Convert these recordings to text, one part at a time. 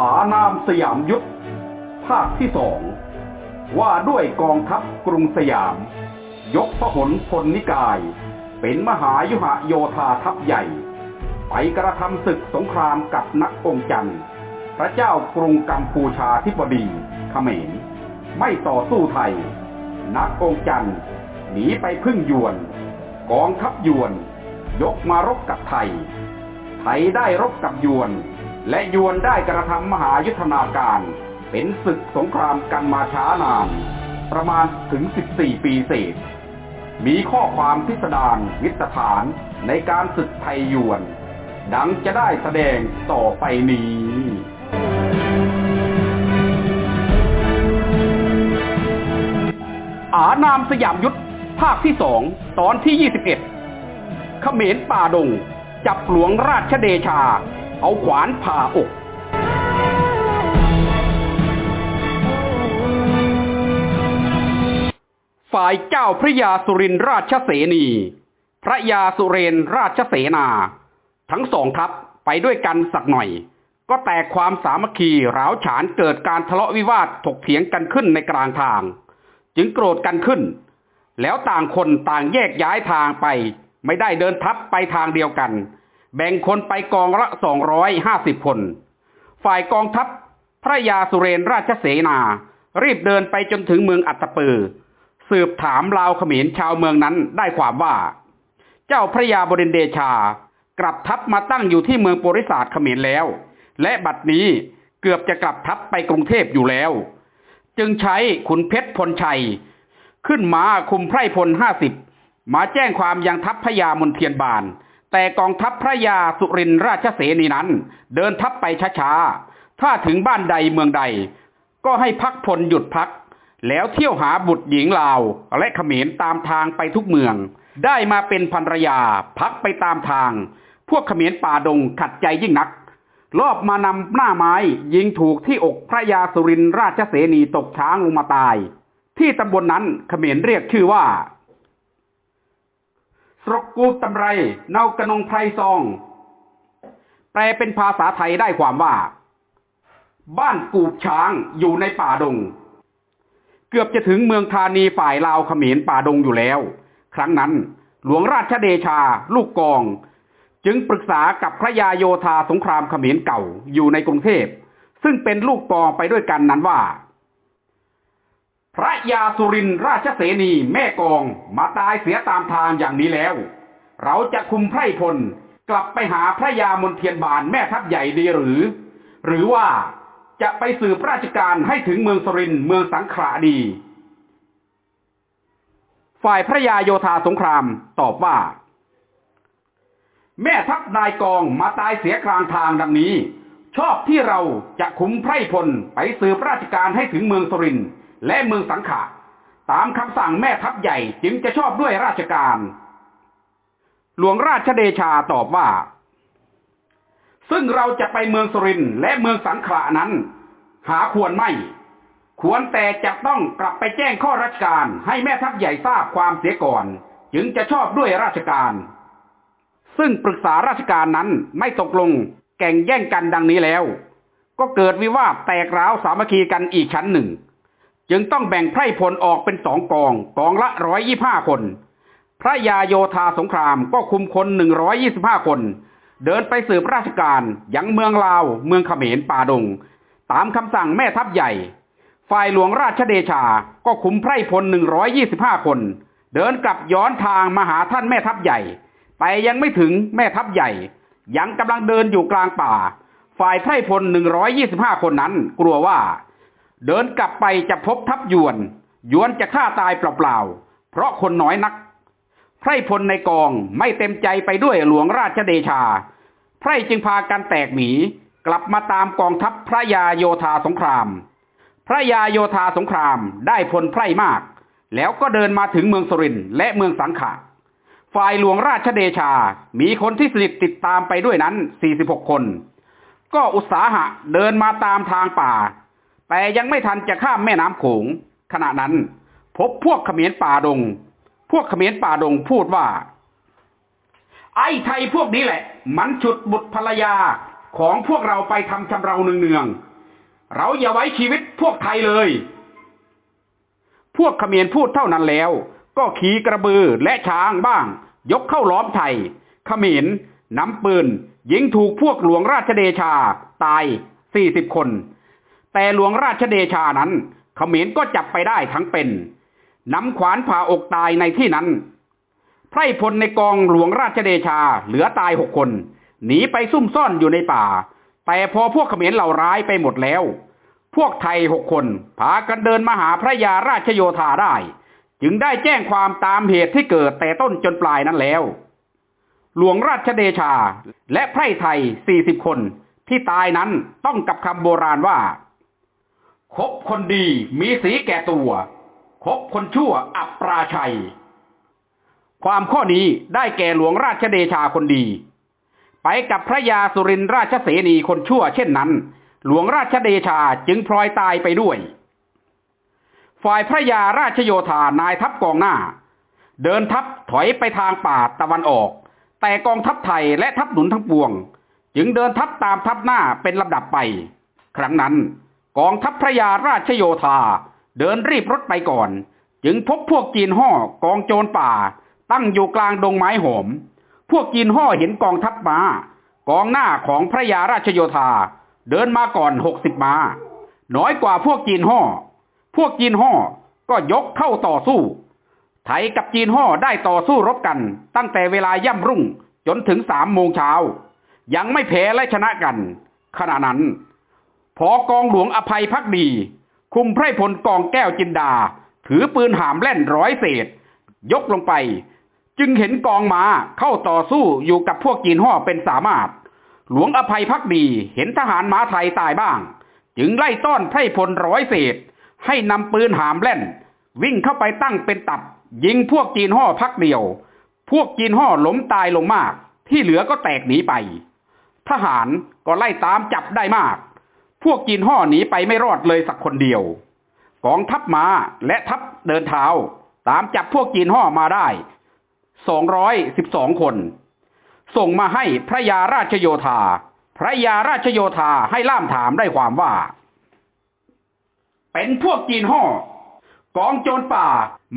อานามสยามยุทธภาคที่สองว่าด้วยกองทัพกรุงสยาม ยกพหลพลนิกาย เป็นมหายุหโยธาทัพใหญ่ ไปกระทำศึกสงครามกับนักองจันทร์ พระเจ้ากรุงกัมพูชาธิบดีเขมร ไม่ต่อสู้ไทย นักองจันทร์หนีไปพึ่งยวน กองทัพยวน ยกมารบกับไทย ไทยได้รบกับยวน และยวนได้กระทำมหายุทธนาการ เป็นศึกสงครามกันมาช้านาน ประมาณถึง 14 ปีเศษ มีข้อความพิสดารวิสถานในการศึกไทยยวน ดังจะได้แสดงต่อไปนี้อานามสยามยุทธภาคที่สองตอนที่ 21 เขมรป่าดง จับหลวงราชเดชา เอาขวานผ่าอกฝ่ายเจ้าพระยาสุรินราชเสนี พระยาสุเรนราชเสนา ทั้งสองทัพไปด้วยกันสักหน่อย ก็แตกความสามัคคีร้าวฉานเกิดการทะเลาะวิวาทถกเถียงกันขึ้นในกลางทาง จึงโกรธกันขึ้น แล้วต่างคนต่างแยกย้ายทางไป ไม่ได้เดินทัพไปทางเดียวกัน แบ่งคนไปกองละสองร้อยห้าสิบคน ฝ่ายกองทัพพระยาสุเรนราชเสนา รีบเดินไปจนถึงเมืองอัตตปือ สืบถามลาวเขมรชาวเมืองนั้นได้ความว่า เจ้าพระยาบรินเดชากลับทัพมาตั้งอยู่ที่เมืองโปริศาสเขมรแล้ว และบัดนี้เกือบจะกลับทัพไปกรุงเทพอยู่แล้ว จึงใช้ขุนเพชรพลชัย ขึ้นมาคุมไพร่พลห้าสิบมาแจ้งความยังทัพพระยามนเทียนบาน แต่กองทัพพระยาสุรินทราชเสนีนั้น เดินทัพไปช้าๆ ถ้าถึงบ้านใดเมืองใด ก็ให้พักพลหยุดพัก แล้วเที่ยวหาบุตรหญิงลาว และเขมรตามทางไปทุกเมือง ได้มาเป็นภรรยาพักไปตามทาง พวกเขมรป่าดงขัดใจยิ่งนัก รอบมานำหน้าไม้ยิงถูกที่อกพระยาสุรินทราชเสนีตกช้างลงมาตาย ที่ตำบลนนั้นเขมรเรียกชื่อว่า รกกูตำไร เนากระนงไพรซอง แปลเป็นภาษาไทยได้ความว่า บ้านกูบช้างอยู่ในป่าดง เกือบจะถึงเมืองธานีฝ่ายลาวเขมรป่าดงอยู่แล้ว ครั้งนั้นหลวงราชเดชา ลูกกอง จึงปรึกษากับพระยาโยธาสงครามเขมรเก่าอยู่ในกรุงเทพ ซึ่งเป็นลูกกองไปด้วยกันนั้นว่า พระยาสุรินราชเสนีแม่กองมาตายเสียตามทางอย่างนี้แล้ว เราจะคุมไพรพลกลับไปหาพระยามนเทียนบานแม่ทัพใหญ่ดีหรือ หรือว่าจะไปสืบราชการให้ถึงเมืองสุรินเมืองสังขละดี ฝ่ายพระยาโยธาสงครามตอบว่า แม่ทัพนายกองมาตายเสียกลางทางดังนี้ ชอบที่เราจะคุมไพรพลไปสืบราชการให้ถึงเมืองสุริน และเมืองสังขะ ตามคำสั่งแม่ทัพใหญ่จึงจะชอบด้วยราชการ หลวงราชเดชาตอบว่า ซึ่งเราจะไปเมืองสรินและเมืองสังขะนั้น หาควรไม่ ควรแต่จะต้องกลับไปแจ้งข้อราชการให้แม่ทัพใหญ่ทราบความเสียก่อน จึงจะชอบด้วยราชการ ซึ่งปรึกษาราชการนั้นไม่ตกลงแก่งแย่งกันดังนี้แล้ว ก็เกิดวิวาทแตกร้าวสามัคคีกันอีกชั้นหนึ่ง จึงต้องแบ่งไพร่พลออกเป็นสองกอง กองละร้อยยี่ห้าคน พระยาโยธาสงครามก็คุมคนหนึ่งร้อยยี่สิบห้าคน เดินไปสืบราชการยังเมืองลาว เมืองเขมรป่าดง ตามคำสั่งแม่ทัพใหญ่ ฝ่ายหลวงราชเดชาก็คุมไพร่พลหนึ่งร้อยยี่สิบห้าคน เดินกลับย้อนทางมาหาท่านแม่ทัพใหญ่แต่ยังไม่ถึงแม่ทัพใหญ่ ยังกำลังเดินอยู่กลางป่า ฝ่ายไพร่พลหนึ่งร้อยยี่สิบห้าคนนั้น กลัวว่า เดินกลับไปจะพบทัพยวน ยวนจะฆ่าตายเปล่าๆ เพราะคนน้อยนัก ไพรพลในกองไม่เต็มใจไปด้วยหลวงราชเดชา ไพรจึงพากันแตกหนี กลับมาตามกองทัพพระยาโยธาสงคราม พระยาโยธาสงครามได้พลไพรมาก แล้วก็เดินมาถึงเมืองสุรินและเมืองสังขะ ฝ่ายหลวงราชเดชา มีคนที่สนิทติดตามไปด้วยนั้น 46 คน ก็อุตสาหะเดินมาตามทางป่า แต่ยังไม่ทันจะข้ามแม่น้ำโขงขณะนั้น พบพวกเขมรป่าดง พวกเขมรป่าดงพูดว่า ไอ้ไทยพวกนี้แหละ มันฉุดบุตรภรรยาของพวกเราไปทำชำเราเนืองๆเราอย่าไว้ชีวิตพวกไทยเลย พวกเขมรพูดเท่านั้นแล้ว ก็ขี่กระบือและช้างบ้าง ยกเข้าล้อมไทยเขมรนำปืนยิงถูกพวกหลวงราชเดชาตายสี่สิบคน แต่หลวงราชเดชานั้นเขมรก็จับไปได้ทั้งเป็นนำขวานผ่าอกตายในที่นั้น ไพรพลในกองหลวงราชเดชาเหลือตายหกคน หนีไปซุ่มซ่อนอยู่ในป่า แต่พอพวกเขมรเหล่าร้ายไปหมดแล้ว พวกไทยหกคนพากันเดินมาหาพระยาราชโยธาได้ จึงได้แจ้งความตามเหตุที่เกิดแต่ต้นจนปลายนั้นแล้ว หลวงราชเดชาและไพร่ไทยสี่สิบคนที่ตายนั้นต้องกับคำโบราณว่า คบคนดีมีสีแก่ตัว คบคนชั่วอับปราชัย ความข้อนี้ได้แก่หลวงราชเดชาคนดี ไปกับพระยาสุรินราชเสนีคนชั่วเช่นนั้น หลวงราชเดชาจึงพลอยตายไปด้วย ฝ่ายพระยาราชโยธานายทัพกองหน้า เดินทัพถอยไปทางป่าตะวันออก แต่กองทัพไทยและทัพหนุนทั้งปวง จึงเดินทัพตามทัพหน้าเป็นลำดับไป ครั้งนั้น กองทัพพระยาราชโยธา เดินรีบรถไปก่อน จึงพบพวกจีนห่อกองโจรป่า ตั้งอยู่กลางดงไม้หอม พวกจีนห่อเห็นกองทัพมากองหน้าของพระยาราชโยธา เดินมาก่อนหกสิบมา น้อยกว่าพวกจีนห่อ พวกจีนห่อก็ยกเข้าต่อสู้ ไทยกับจีนห่อได้ต่อสู้รบกัน ตั้งแต่เวลาย่ำรุ่งจนถึงสามโมงเช้า ยังไม่แพ้และชนะกัน ขณะนั้น พอกองหลวงอภัยพักดี คุมไพรพลกองแก้วจินดา ถือปืนหามแล่นร้อยเศษ ยกลงไป จึงเห็นกองมาเข้าต่อสู้อยู่กับพวกจีนห่อเป็นสามารถ หลวงอภัยพักดีเห็นทหารม้าไทยตายบ้าง จึงไล่ต้อนไพรพลร้อยเศษ ให้นำปืนหามแล่น วิ่งเข้าไปตั้งเป็นตับ ยิงพวกจีนห่อพักเดียว พวกจีนห่อล้มตายลงมาก ที่เหลือก็แตกหนีไป ทหารก็ไล่ตามจับได้มาก พวกจีนห่อหนีไปไม่รอดเลยสักคนเดียว กองทัพม้าและทัพเดินเท้า ตามจับพวกจีนห่อมาได้สองร้อยสิบสองคน ส่งมาให้พระยาราชโยธา พระยาราชโยธาให้ล่ามถามได้ความว่า เป็นพวกจีนห่อกองโจรป่า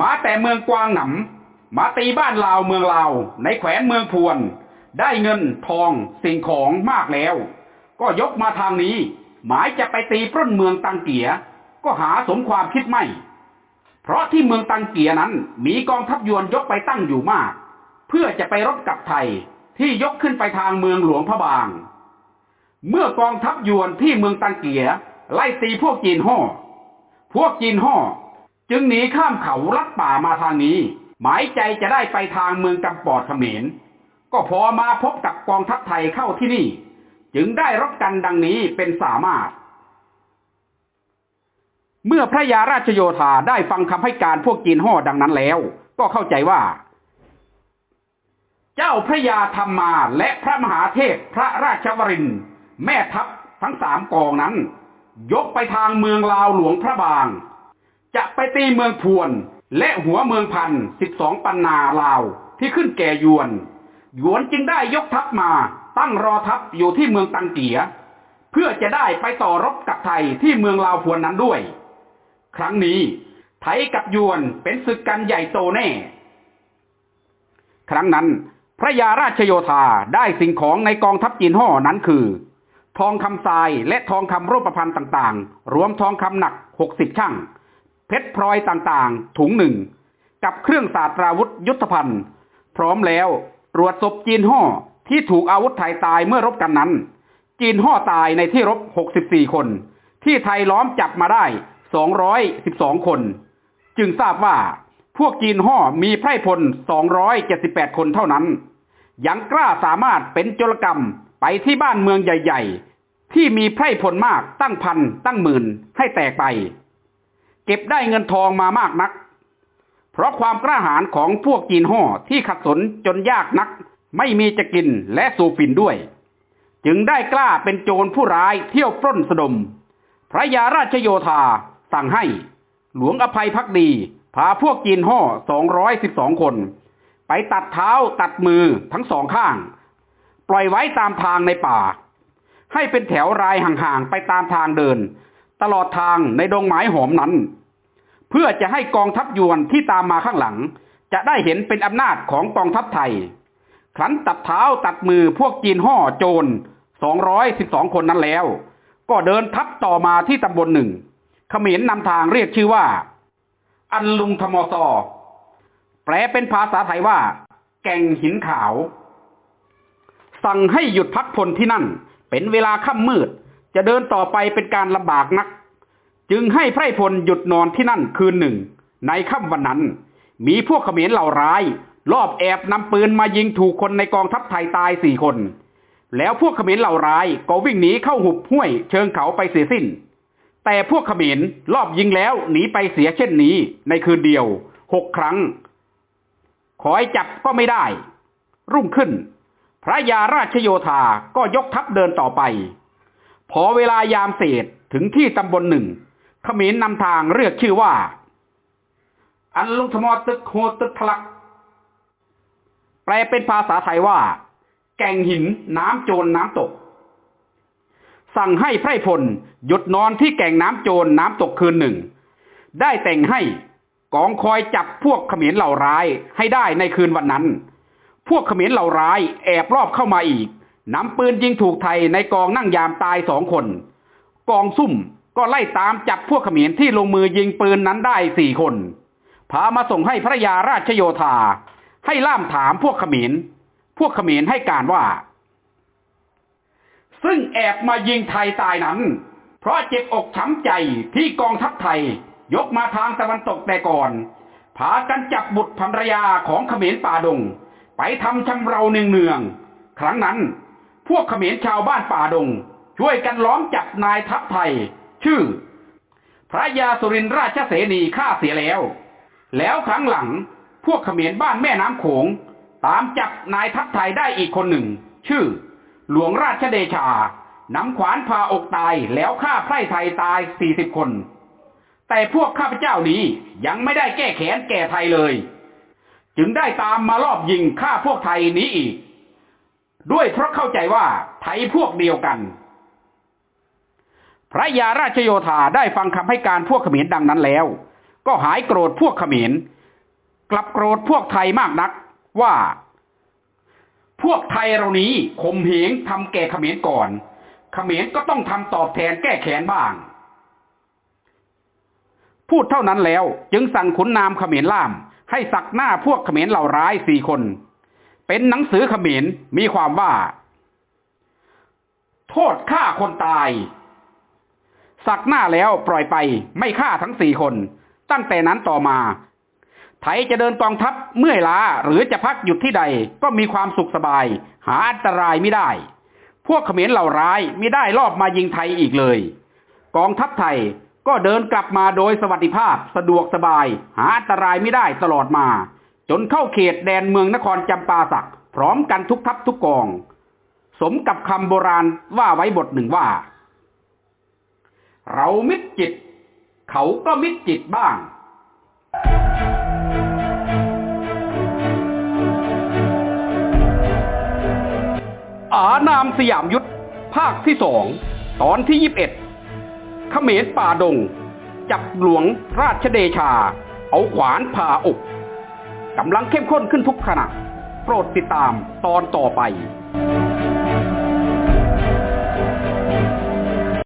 มาแต่เมืองกวางหนำมาตีบ้านลาวเมืองลาว ในแขวนเมืองพวน ได้เงินทองสิ่งของมากแล้ว ก็ยกมาทางนี้ หมายจะไปตีปล้นเมืองตังเกียก็หาสมความคิดไม่ เพราะที่เมืองตังเกียนั้นมีกองทัพยวนยกไปตั้งอยู่มาก เพื่อจะไปรบกับไทยที่ยกขึ้นไปทางเมืองหลวงพระบาง เมื่อกองทัพยวนที่เมืองตังเกียไล่ตีพวกจีนห่อพวกจีนห่อจึงหนีข้ามเขาลัดป่ามาทางนี้ หมายใจจะได้ไปทางเมืองกำปอดเขมร ก็พอมาพบกับกองทัพไทยเข้าที่นี่ จึงได้รบกันดังนี้เป็นสามารถ เมื่อพระยาราชโยธาได้ฟังคำให้การพวกจีนห่อดังนั้นแล้ว ก็เข้าใจว่า เจ้าพระยาธรรมาและพระมหาเทพพระราชวรินแม่ทัพทั้งสามกองนั้น ยกไปทางเมืองลาวหลวงพระบาง จะไปตีเมืองพวนและหัวเมืองพันสิบสองปันนาลาวที่ขึ้นแก่ยวน ยวนจึงได้ยกทัพมา ตั้งรอทัพอยู่ที่เมืองตังเกีย เพื่อจะได้ไปต่อรบกับไทยที่เมืองลาวพวนนั้นด้วย ครั้งนี้ไทยกับยวนเป็นศึกกันใหญ่โตแน่ ครั้งนั้น พระยาราชโยธาได้สิ่งของในกองทัพจีนห่อนั้นคือ ทองคำทรายและทองคำรูปพรรณต่างๆ รวมทองคำหนักหกสิบช่างเพชรพลอยต่างๆ ถุงหนึ่ง กับเครื่องศาสตราวุธยุทธภัณฑ์ พร้อมแล้วตรวจศพจีนห่อ ที่ถูกอาวุธไทยตายเมื่อรบกันนั้น จีนห่อตายในที่รบ 64 คน ที่ไทยล้อมจับมาได้ 212 คน จึงทราบว่าพวกจีนห่อมีไพร่พล 278 คนเท่านั้น ยังกล้าสามารถเป็นโจรกรรมไปที่บ้านเมืองใหญ่ ๆ ที่มีไพร่พลมากตั้งพันตั้งหมื่นให้แตกไป เก็บได้เงินทองมามากนัก เพราะความกล้าหาญของพวกจีนห่อที่ขัดสนจนยากนัก ไม่มีจะกินและสูบฝิ่นด้วย จึงได้กล้าเป็นโจรผู้ร้ายเที่ยวปล้นสะดม พระยาราชโยธาสั่งให้ หลวงอภัยพักดี พาพวกจีนห่อ212คน ไปตัดเท้าตัดมือทั้งสองข้าง ปล่อยไว้ตามทางในป่า ให้เป็นแถวรายห่างๆไปตามทางเดิน ตลอดทางในดงไม้หอมนั้น เพื่อจะให้กองทัพยวนที่ตามมาข้างหลัง จะได้เห็นเป็นอำนาจของกองทัพไทย ครั้นตัดเท้าตัดมือพวกจีนห่อโจร212คนนั้นแล้ว ก็เดินทัพต่อมาที่ตำบลหนึ่งเขมรนำทางเรียกชื่อว่า อันลุงธมอซอ แปลเป็นภาษาไทยว่า แก่งหินขาว สั่งให้หยุดพักพลที่นั่น เป็นเวลาค่ำมืด จะเดินต่อไปเป็นการลำบากนัก จึงให้ไพร่พลหยุดนอนที่นั่นคืนหนึ่ง ในค่ำวันนั้น มีพวกเขมรเหล่าร้าย รอบแอบนำปืนมายิงถูกคนในกองทัพไทยตายสี่คน แล้วพวกขมรเหล่าร้ายก็วิ่งหนีเข้าหุบห้วยเชิงเขาไปเสียสิ้น แต่พวกขมรรอบยิงแล้วหนีไปเสียเช่นนี้ในคืนเดียวหกครั้ง ขอให้จับก็ไม่ได้ รุ่งขึ้น พระยาราชโยธาก็ยกทัพเดินต่อไป พอเวลายามเศษถึงที่ตำบลหนึ่งขมรนำทางเรียกชื่อว่า อันลุงธมอตึกโฮตึกทลัก แปลเป็นภาษาไทยว่า แก่งหินน้ำโจรน้ำตก สั่งให้ไพร่พลหยุดนอนที่แก่งน้ำโจรน้ำตกคืนหนึ่ง ได้แต่งให้กองคอยจับพวกขมรเหล่าร้ายให้ได้ในคืนวันนั้น พวกขมรเหล่าร้ายแอบรอบเข้ามาอีกนำปืนยิงถูกไทยในกองนั่งยามตายสองคน กองซุ่มก็ไล่ตามจับพวกขมรที่ลงมือยิงปืนนั้นได้สี่คน พามาส่งให้พระยาราชโยธา ให้ล่ามถามพวกขมรพวกขมรให้การว่า ซึ่งแอบมายิงไทยตายนั้น เพราะเจ็บอกช้ำใจที่กองทัพไทยยกมาทางตะวันตกแต่ก่อนพากันจับบุตรภรรยาของขมรป่าดง ไปทำชำเราเนืองๆครั้งนั้น พวกขมรชาวบ้านป่าดง ช่วยกันล้อมจับนายทัพไทย ชื่อ พระยาสุรินทราชเสนีฆ่าเสียแล้ว แล้วครั้งหลัง พวกเขมรบ้านแม่น้ำโขง ตามจับนายทัพไทยได้อีกคนหนึ่ง ชื่อ หลวงราชเดชานำขวานพาอกตายแล้วฆ่าไพร่ไทยตายสี่สิบคน แต่พวกข้าพเจ้านี้ยังไม่ได้แก้แค้นแก่ไทยเลย จึงได้ตามมารอบยิงฆ่าพวกไทยนี้อีก ด้วยเพราะเข้าใจว่าไทยพวกเดียวกัน พระยาราชโยธาได้ฟังคำให้การพวกเขมรดังนั้นแล้ว ก็หายโกรธพวกเขมร กลับโกรธพวกไทยมากนักว่า พวกไทยเรานี้ข่มเหงทำแก่เขมรก่อนเขมรก็ต้องทำตอบแทนแก้แค้นบ้าง พูดเท่านั้นแล้วจึงสั่งขุนนามเขมรล่าม ให้สักหน้าพวกเขมรเหล่าร้ายสี่คน เป็นหนังสือเขมรมีความว่า โทษฆ่าคนตาย สักหน้าแล้วปล่อยไปไม่ฆ่าทั้งสี่คน ตั้งแต่นั้นต่อมา ไทยจะเดินกองทัพเมื่อยล้าหรือจะพักหยุดที่ใดก็มีความสุขสบาย หาอันตรายไม่ได้ พวกเขมรเหล่าร้ายไม่ได้รอบมายิงไทยอีกเลย กองทัพไทยก็เดินกลับมาโดยสวัสดิภาพสะดวกสบาย หาอันตรายไม่ได้ตลอดมา จนเข้าเขตแดนเมืองนครจำปาสักพร้อมกันทุกทัพทุกกอง สมกับคำโบราณว่าไว้บทหนึ่งว่า เรามิดจิต เขาก็มิดจิตบ้างานามสยามยุทธภาคที่สองตอนที่ยีิบเอ็ดเขมรป่าดง จับหลวงราชเดชา เอาขวานผ่าอกกำลังเข้มข้นขึ้นทุกขณะ โปรดติดตามตอนต่อไป